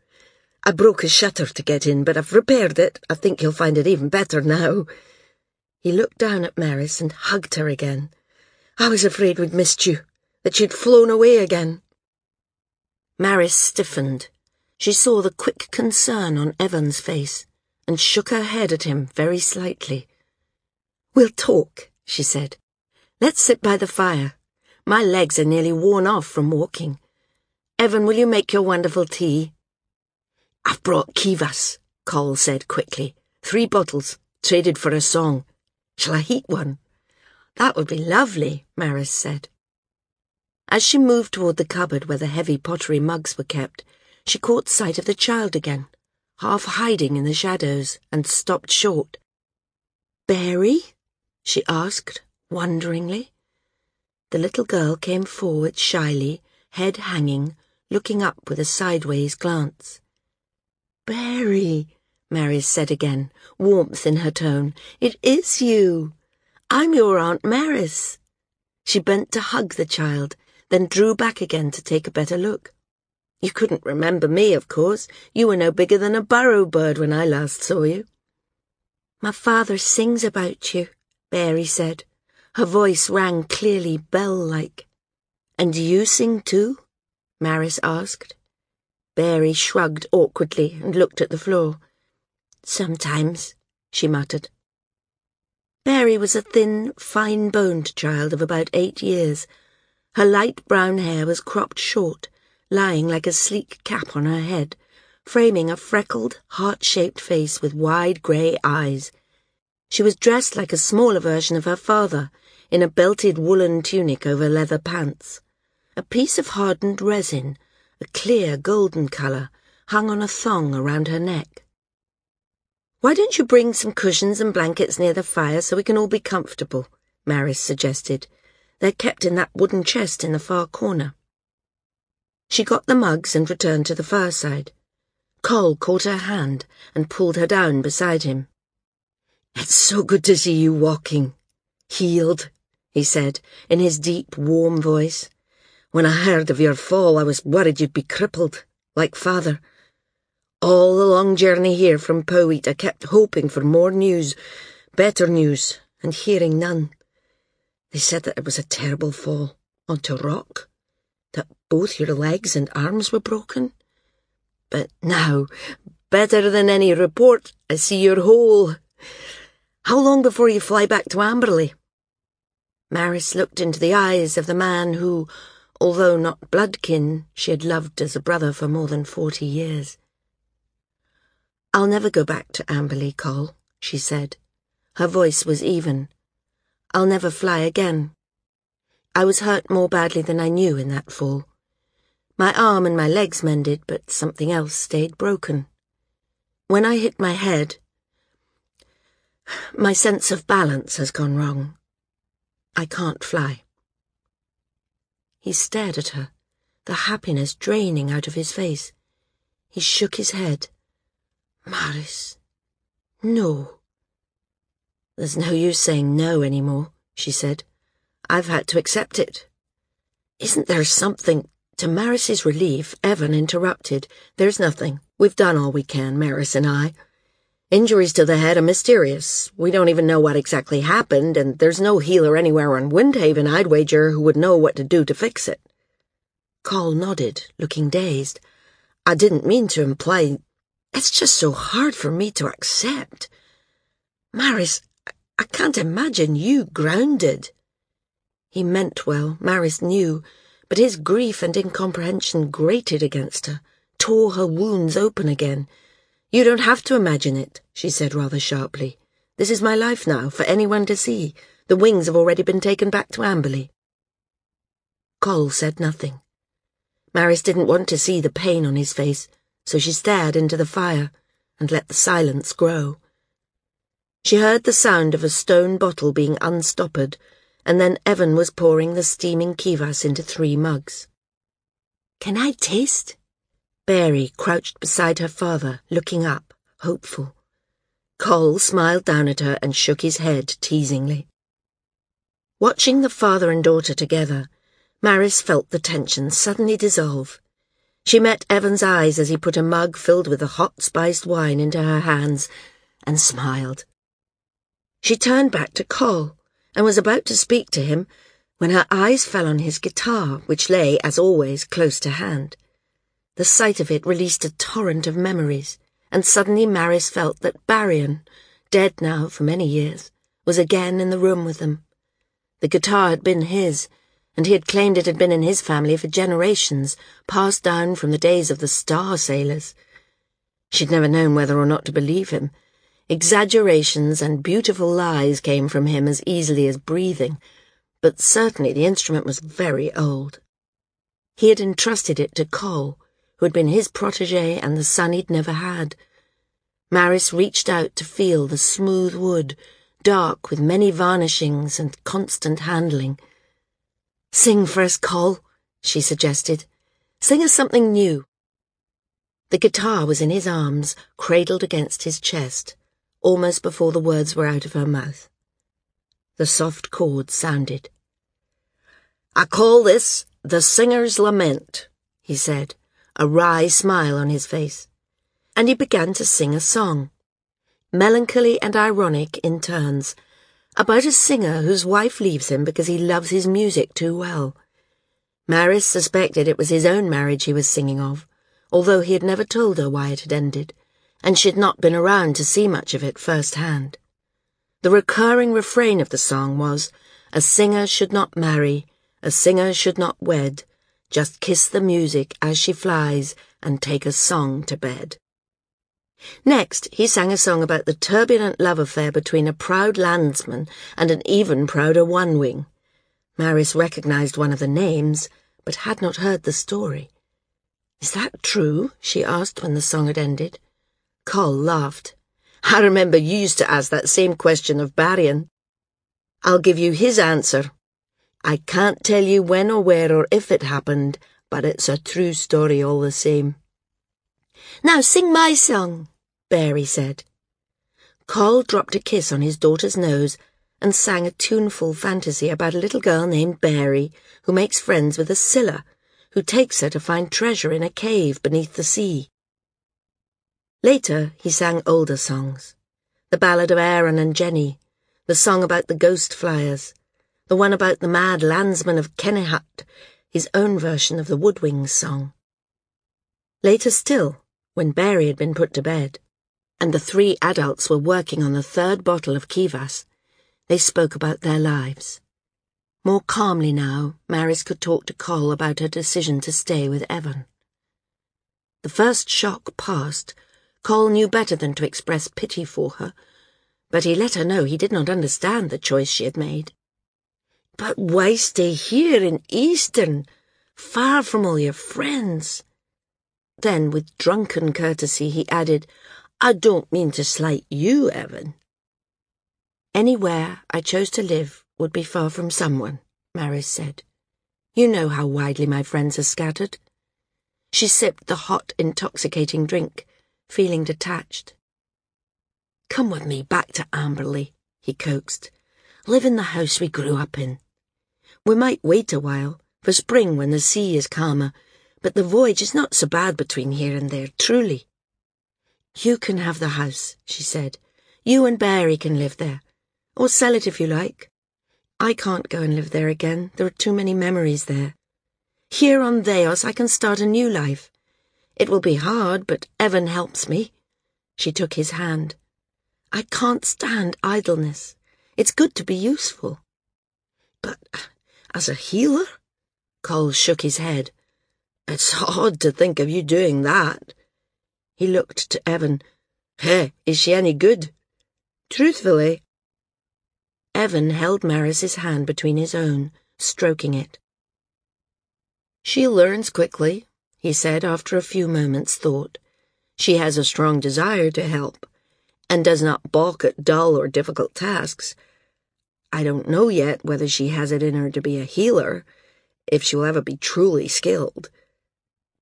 Speaker 1: I broke a shutter to get in, but I've repaired it. I think you'll find it even better now. He looked down at Maris and hugged her again. I was afraid we'd missed you, that you'd flown away again. Maris stiffened. She saw the quick concern on Evan's face and shook her head at him very slightly. We'll talk, she said. Let's sit by the fire. My legs are nearly worn off from walking. Evan, will you make your wonderful tea? I've brought kivas, Coll said quickly. Three bottles, traded for a song. Shall I heat one? That would be lovely, Maris said. As she moved toward the cupboard where the heavy pottery mugs were kept, she caught sight of the child again, half hiding in the shadows, and stopped short. Berry? She asked, wonderingly. The little girl came forward shyly, head hanging, looking up with a sideways glance. Berry, Maris said again, warmth in her tone. It is you. I'm your Aunt Maris. She bent to hug the child, then drew back again to take a better look. You couldn't remember me, of course. You were no bigger than a burrow bird when I last saw you. My father sings about you, Berry said. Her voice rang clearly bell-like. And you sing too? Maris asked. Berry shrugged awkwardly and looked at the floor. Sometimes, she muttered. Berry was a thin, fine-boned child of about eight years. Her light brown hair was cropped short, lying like a sleek cap on her head, framing a freckled, heart-shaped face with wide grey eyes. She was dressed like a smaller version of her father, in a belted woolen tunic over leather pants. A piece of hardened resin, a clear golden colour, hung on a thong around her neck. Why don't you bring some cushions and blankets near the fire so we can all be comfortable? Maris suggested. They're kept in that wooden chest in the far corner. She got the mugs and returned to the fireside. Cole caught her hand and pulled her down beside him. It's so good to see you walking. Healed, he said, in his deep, warm voice. When I heard of your fall, I was worried you'd be crippled, like father. All the long journey here from Poet, I kept hoping for more news, better news, and hearing none. They said that it was a terrible fall, onto rock, that both your legs and arms were broken. But now, better than any report, I see you're whole. How long before you fly back to Amberly? Maris looked into the eyes of the man who, although not bloodkin, she had loved as a brother for more than forty years. I'll never go back to Amberly, Coll, she said. Her voice was even. I'll never fly again. I was hurt more badly than I knew in that fall. My arm and my legs mended, but something else stayed broken. When I hit my head, my sense of balance has gone wrong. I can't fly. He stared at her, the happiness draining out of his face. He shook his head. Maris. No. There's no use saying no any more, she said. I've had to accept it. Isn't there something? To Maris's relief, Evan interrupted. There's nothing. We've done all we can, Maris and I. Injuries to the head are mysterious. We don't even know what exactly happened, and there's no healer anywhere on Windhaven, I'd wager, who would know what to do to fix it. Coll nodded, looking dazed. I didn't mean to imply it's just so hard for me to accept. Maris, I can't imagine you grounded. He meant well, Maris knew, but his grief and incomprehension grated against her, tore her wounds open again. You don't have to imagine it, she said rather sharply. This is my life now, for anyone to see. The wings have already been taken back to Amberly. Coll said nothing. Maris didn't want to see the pain on his face, so she stared into the fire and let the silence grow. She heard the sound of a stone bottle being unstoppered, and then Evan was pouring the steaming kivas into three mugs. Can I taste? Berry crouched beside her father, looking up, hopeful. Coll smiled down at her and shook his head teasingly. Watching the father and daughter together, Maris felt the tension suddenly dissolve she met Evan's eyes as he put a mug filled with the hot spiced wine into her hands and smiled. She turned back to Coll and was about to speak to him when her eyes fell on his guitar, which lay, as always, close to hand. The sight of it released a torrent of memories, and suddenly Maris felt that Barrion, dead now for many years, was again in the room with them. The guitar had been his, and he had claimed it had been in his family for generations, passed down from the days of the star sailors. She'd never known whether or not to believe him. Exaggerations and beautiful lies came from him as easily as breathing, but certainly the instrument was very old. He had entrusted it to Coll, who had been his protege and the son he'd never had. Maris reached out to feel the smooth wood, dark with many varnishings and constant handling. Sing for us, Coll, she suggested. Sing us something new. The guitar was in his arms, cradled against his chest, almost before the words were out of her mouth. The soft chords sounded. I call this the Singer's Lament, he said, a wry smile on his face. And he began to sing a song, melancholy and ironic in turns, about a singer whose wife leaves him because he loves his music too well. Maris suspected it was his own marriage he was singing of, although he had never told her why it had ended, and she had not been around to see much of it firsthand. The recurring refrain of the song was, A singer should not marry, a singer should not wed, just kiss the music as she flies and take a song to bed. Next, he sang a song about the turbulent love affair between a proud landsman and an even prouder one wing. Maris recognized one of the names, but had not heard the story. Is that true? she asked when the song had ended. Coll laughed. I remember you used to ask that same question of Barrion. I'll give you his answer. I can't tell you when or where or if it happened, but it's a true story all the same. Now sing my song, Bari said. Coll dropped a kiss on his daughter's nose and sang a tuneful fantasy about a little girl named Bari who makes friends with a Scylla who takes her to find treasure in a cave beneath the sea. Later, he sang older songs. The ballad of Aaron and Jenny, the song about the ghost flyers, the one about the mad landsman of Kennehat, his own version of the Woodwings song. Later still, when Bari had been put to bed, and the three adults were working on the third bottle of Kivas, they spoke about their lives. More calmly now, Maris could talk to Coll about her decision to stay with Evan. The first shock passed, Coll knew better than to express pity for her, but he let her know he did not understand the choice she had made. But why stay here in Eastern, far from all your friends? Then, with drunken courtesy, he added, I don't mean to slight you, Evan. Anywhere I chose to live would be far from someone, Maris said. You know how widely my friends are scattered. She sipped the hot, intoxicating drink, feeling detached. Come with me back to Amberly, he coaxed. Live in the house we grew up in. We might wait a while, for spring when the sea is calmer, but the voyage is not so bad between here and there, truly. You can have the house, she said. You and Bari can live there. Or sell it if you like. I can't go and live there again. There are too many memories there. Here on Thayos I can start a new life. It will be hard, but Evan helps me. She took his hand. I can't stand idleness. It's good to be useful. But as a healer? Coll shook his head. It's odd to think of you doing that. He looked to Evan. Hey, is she any good? Truthfully, Evan held Maris's hand between his own, stroking it. She learns quickly, he said after a few moments' thought. She has a strong desire to help, and does not balk at dull or difficult tasks. I don't know yet whether she has it in her to be a healer, if she will ever be truly skilled.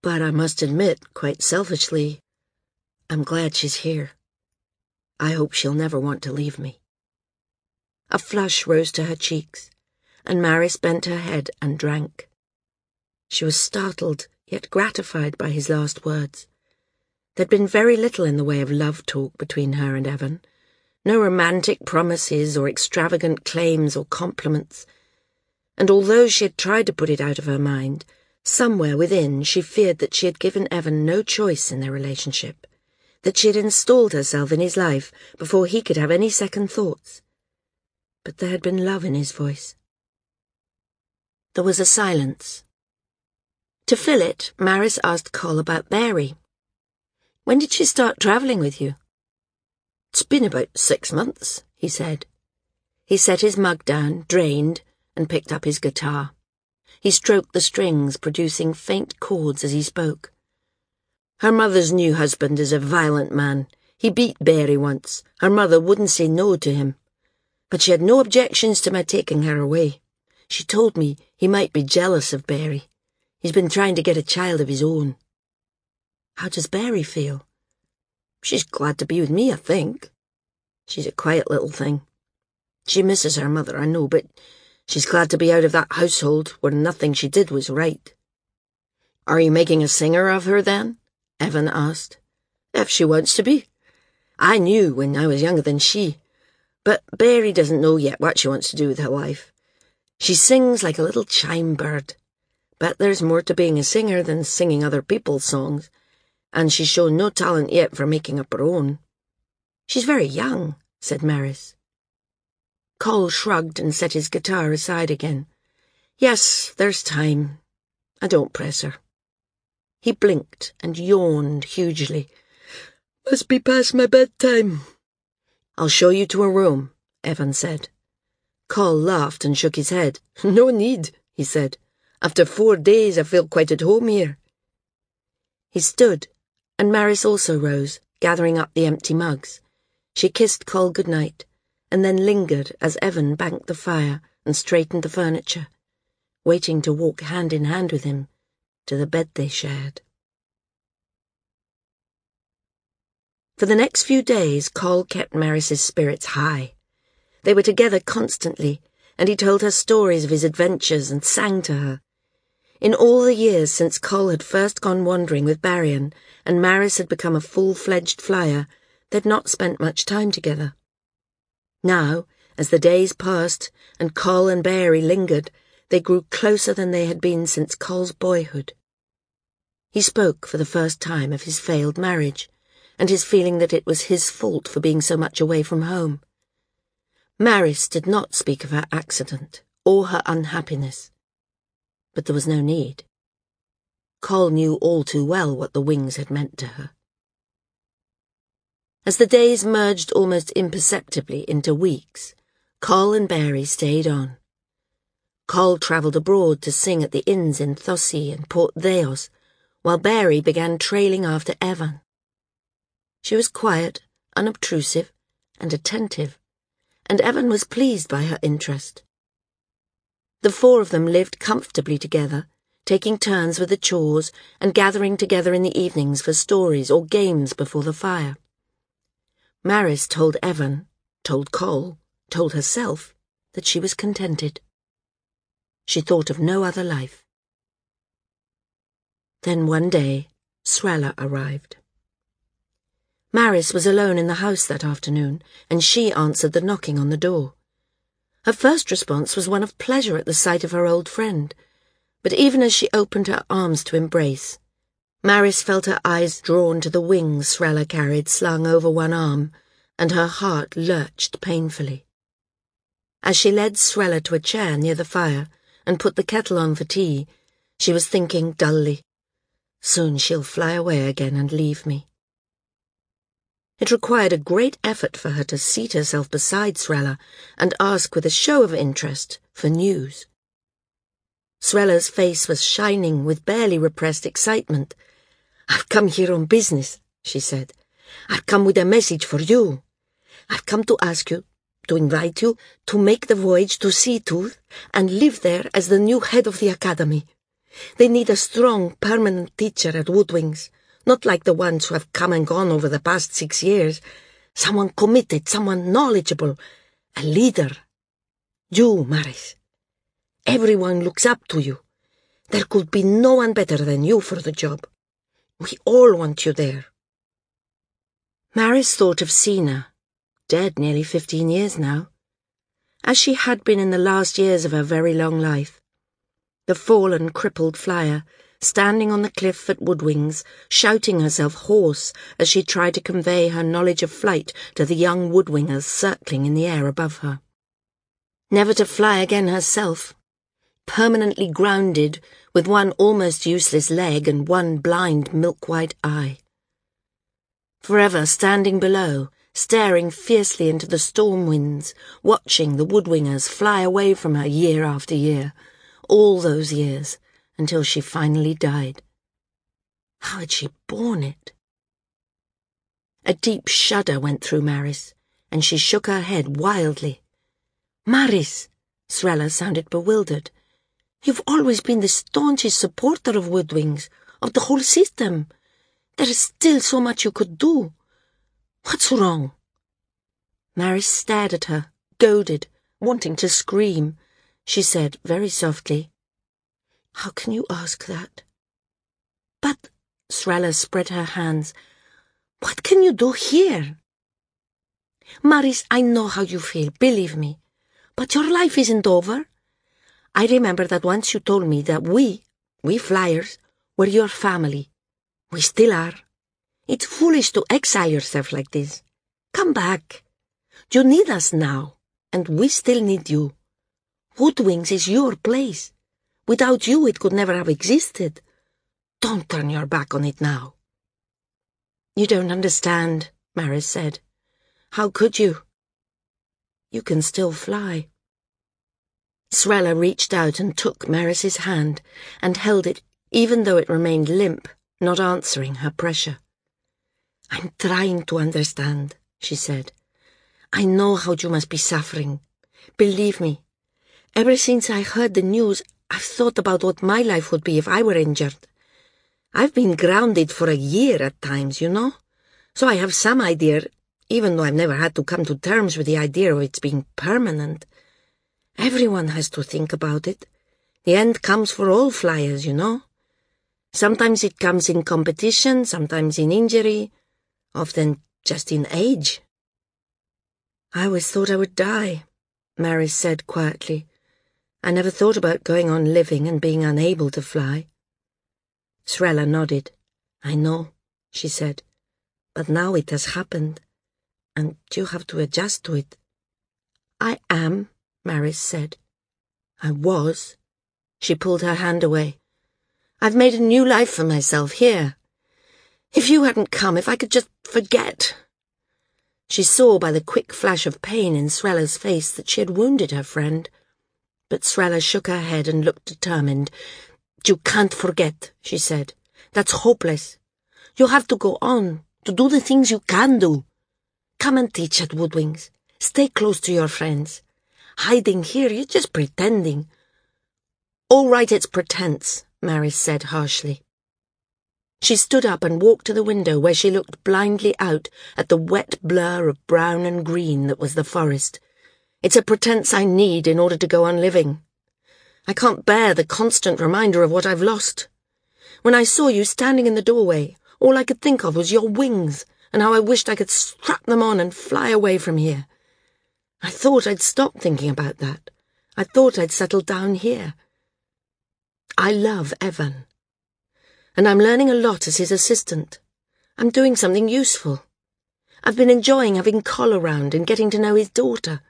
Speaker 1: But I must admit, quite selfishly, I'm glad she's here. I hope she'll never want to leave me. A flush rose to her cheeks, and Maris bent her head and drank. She was startled, yet gratified by his last words. There'd been very little in the way of love talk between her and Evan. No romantic promises or extravagant claims or compliments. And although she had tried to put it out of her mind, somewhere within she feared that she had given Evan no choice in their relationship, that she had installed herself in his life before he could have any second thoughts but there had been love in his voice. There was a silence. To fill it, Maris asked Coll about Mary. When did she start travelling with you?
Speaker 3: It's been about six months, he said.
Speaker 1: He set his mug down, drained, and picked up his guitar. He stroked the strings, producing faint chords as he spoke.
Speaker 3: Her mother's new husband is a violent man. He beat Bari once. Her mother wouldn't say no to him. But she had no objections to my taking her away. She told me he might be jealous of Bari. He's been trying to get a child of his own.
Speaker 1: How does Bari feel?
Speaker 3: She's glad to be with me, I think. She's a quiet little thing. She misses her mother, I know, but she's glad to be out of that household where nothing she did was right.
Speaker 2: Are you making a singer of her, then? Evan asked.
Speaker 3: If she wants to be. I knew when I was younger than she. But Bari doesn't know yet what she wants to do with her life. She sings like a little chime bird. But there's more to being a singer than singing other people's songs, and she's shown no talent yet for making up her own.
Speaker 1: She's very young, said Maris. Coll shrugged and set his guitar aside again.
Speaker 3: Yes, there's time. I don't press her.
Speaker 1: He blinked and yawned hugely.
Speaker 3: Must be past my bedtime.
Speaker 2: I'll show you to a room, Evan said.
Speaker 3: Coll laughed and shook his head. No need, he said. After four days I feel quite at home here.
Speaker 1: He stood, and Maris also rose, gathering up the empty mugs. She kissed Coll good night and then lingered as Evan banked the fire and straightened the furniture, waiting to walk hand in hand with him to the bed they shared. For the next few days, Coll kept Maris's spirits high. They were together constantly, and he told her stories of his adventures and sang to her. In all the years since Coll had first gone wandering with Barrion and Maris had become a full-fledged flyer, they'd not spent much time together. Now, as the days passed and Coll and Bari lingered, they grew closer than they had been since Coll's boyhood. He spoke for the first time of his failed marriage, and his feeling that it was his fault for being so much away from home. Maris did not speak of her accident or her unhappiness, but there was no need. Coll knew all too well what the wings had meant to her. As the days merged almost imperceptibly into weeks, Coll and Bari stayed on. Coll travelled abroad to sing at the inns in Thossi and Port Thayos, while Bari began trailing after Evan. She was quiet, unobtrusive, and attentive, and Evan was pleased by her interest. The four of them lived comfortably together, taking turns with the chores and gathering together in the evenings for stories or games before the fire. Maris told Evan, told Coll, told herself that she was contented. She thought of no other life. Then one day, S'rella arrived. Maris was alone in the house that afternoon, and she answered the knocking on the door. Her first response was one of pleasure at the sight of her old friend, but even as she opened her arms to embrace, Maris felt her eyes drawn to the wings S'rella carried slung over one arm, and her heart lurched painfully. As she led S'rella to a chair near the fire and put the kettle on for tea, she was thinking dully, Soon she'll fly away again and leave me. It required a great effort for her to seat herself beside S'rella and ask with a show of interest for news. S'rella's face was shining with barely repressed excitement. I've come here on business, she said. I've come with a message for you. I've come to ask you, to invite you, to make the voyage to Seatooth and live there as the new head of the academy. They need a strong, permanent teacher at Woodwings, not like the ones who have come and gone over the past six years. Someone committed, someone knowledgeable, a leader. You, Maris. Everyone looks up to you. There could be no one better than you for the job. We all want you there. Maris thought of Sena, dead nearly fifteen years now, as she had been in the last years of her very long life. The fallen, crippled flyer, standing on the cliff at Woodwings, shouting herself hoarse as she tried to convey her knowledge of flight to the young woodwingers circling in the air above her. Never to fly again herself, permanently grounded with one almost useless leg and one blind milk-white eye. Forever standing below, staring fiercely into the storm winds, watching the woodwingers fly away from her year after year, all those years, until she finally died. How had she borne it? A deep shudder went through Maris, and she shook her head wildly. Maris, S'rella sounded bewildered. You've always been the staunchest supporter of woodwings, of the whole system. There is still so much you could do. What's wrong? Maris stared at her, goaded, wanting to scream. She said very softly, How can you ask that? But, S'rella spread her hands, what can you do here? Maris, I know how you feel, believe me. But your life isn't over. I remember that once you told me that we, we flyers, were your family. We still are. It's foolish to exile yourself like this. Come back. You need us now, and we still need you. Woodwings is your place. Without you, it could never have existed. Don't turn your back on it now. You don't understand, Maris said. How could you? You can still fly. S'rella reached out and took Maris's hand and held it even though it remained limp, not answering her pressure. I'm trying to understand, she said. I know how you must be suffering. Believe me, ever since I heard the news, I've thought about what my life would be if I were injured. I've been grounded for a year at times, you know, so I have some idea even though I've never had to come to terms with the idea of its being permanent. Everyone has to think about it. The end comes for all flyers, you know. Sometimes it comes in competition, sometimes in injury, often just in age. I always thought I would die, Maris said quietly. I never thought about going on living and being unable to fly. S'rella nodded. I know, she said, but now it has happened and you have to adjust to it. I am, Maris said. I was. She pulled her hand away. I've made a new life for myself here. If you hadn't come, if I could just forget. She saw by the quick flash of pain in S'rella's face that she had wounded her friend. But S'rella shook her head and looked determined. You can't forget, she said. That's hopeless. You have to go on, to do the things you can do. Come and teach at Woodwings. Stay close to your friends. Hiding here, you're just pretending. All right, it's pretense, Maris said harshly. She stood up and walked to the window where she looked blindly out at the wet blur of brown and green that was the forest. It's a pretense I need in order to go on living. I can't bear the constant reminder of what I've lost. When I saw you standing in the doorway, all I could think of was your wings and how I wished I could strap them on and fly away from here. I thought I'd stop thinking about that. I thought I'd settle down here. I love Evan. And I'm learning a lot as his assistant. I'm doing something useful. I've been enjoying having Coll around and getting to know his daughter.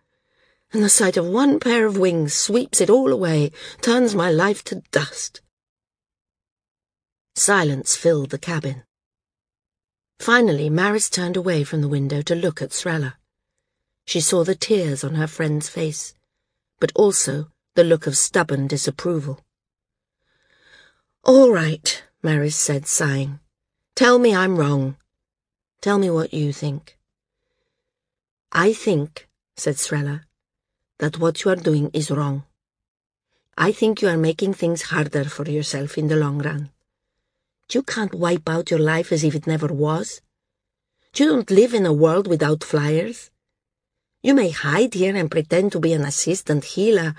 Speaker 1: And the sight of one pair of wings sweeps it all away, turns my life to dust. Silence filled the cabin. Finally, Maris turned away from the window to look at S'rella. She saw the tears on her friend's face, but also the look of stubborn disapproval. All right, Maris said, sighing. Tell me I'm wrong. Tell me what you think. I think, said S'rella, that what you are doing is wrong. I think you are making things harder for yourself in the long run. You can't wipe out your life as if it never was. You don't live in a world without flyers. You may hide here and pretend to be an assistant healer,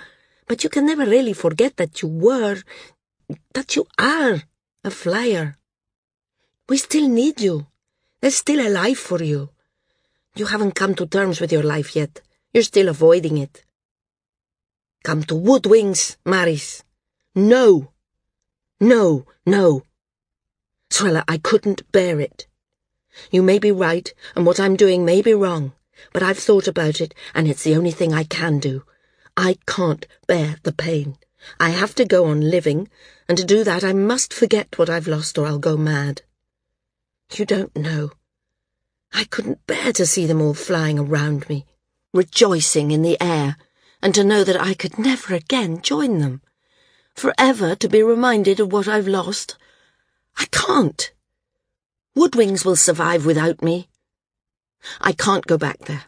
Speaker 1: but you can never really forget that you were, that you are, a flyer. We still need you. There's still a life for you. You haven't come to terms with your life yet. You're still avoiding it. Come to Woodwings, Maris. No. No, no. S'rella, I couldn't bear it. You may be right, and what I'm doing may be wrong, but I've thought about it, and it's the only thing I can do. I can't bear the pain. I have to go on living, and to do that I must forget what I've lost or I'll go mad. You don't know. I couldn't bear to see them all flying around me, rejoicing in the air, and to know that I could never again join them. Forever to be reminded of what I've lost. I can't. Woodwings will survive without me. I can't go back there.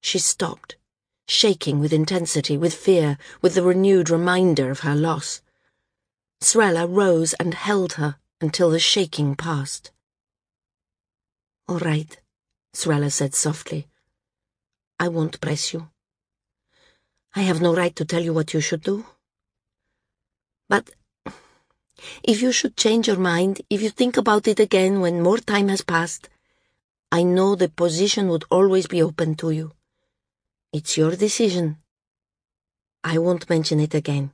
Speaker 1: She stopped, shaking with intensity, with fear, with the renewed reminder of her loss. S'rella rose and held her until the shaking passed. All right, S'rella said softly. I won't press you. I have no right to tell you what you should do. But if you should change your mind, if you think about it again when more time has passed, I know the position would always be open to you. It's your decision. I won't mention it again.